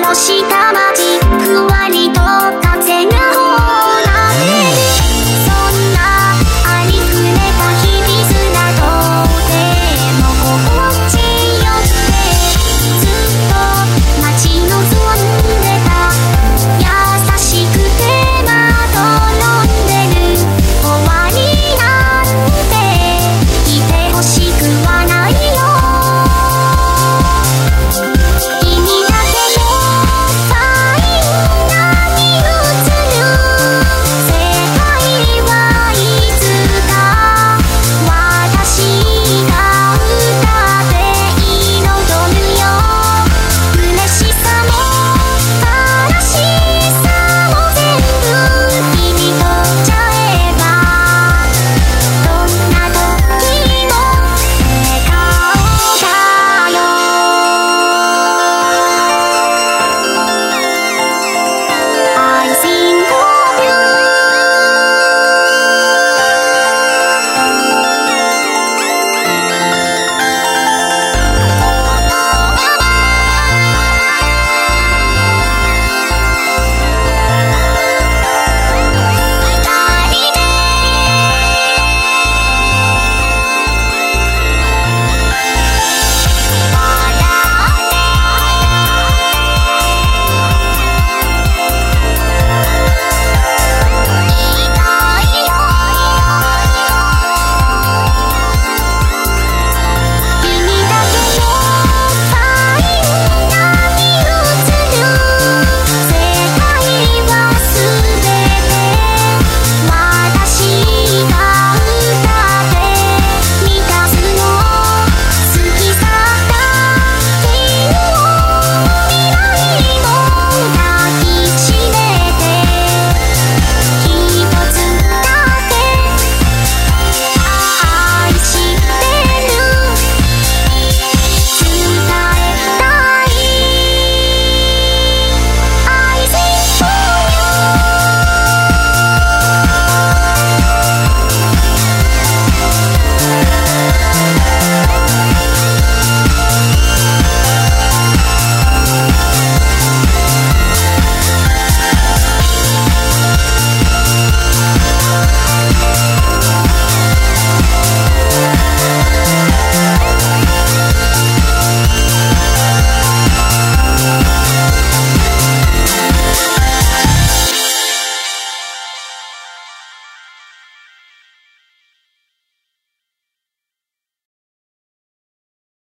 もした町ふわりと